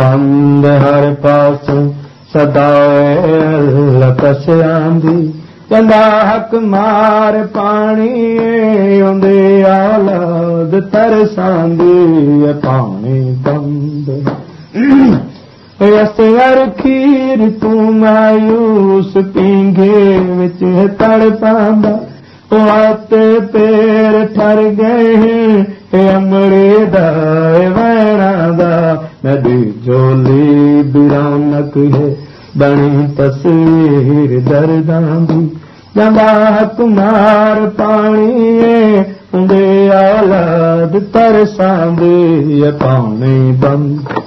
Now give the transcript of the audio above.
بند ہر پاس سدا لکس آندی کندا حق مار پانی اندے آلاد ترساندی پانی بند اصغر کھیر تو مایوس پینگے وچ تڑ پاندا پیر ٹر گئے امڑے دائے ویرا دا جولی برانک ہے بنی تصویر دردان دی جما کمار پانی اولاد ترسان دی یہ پانی بند۔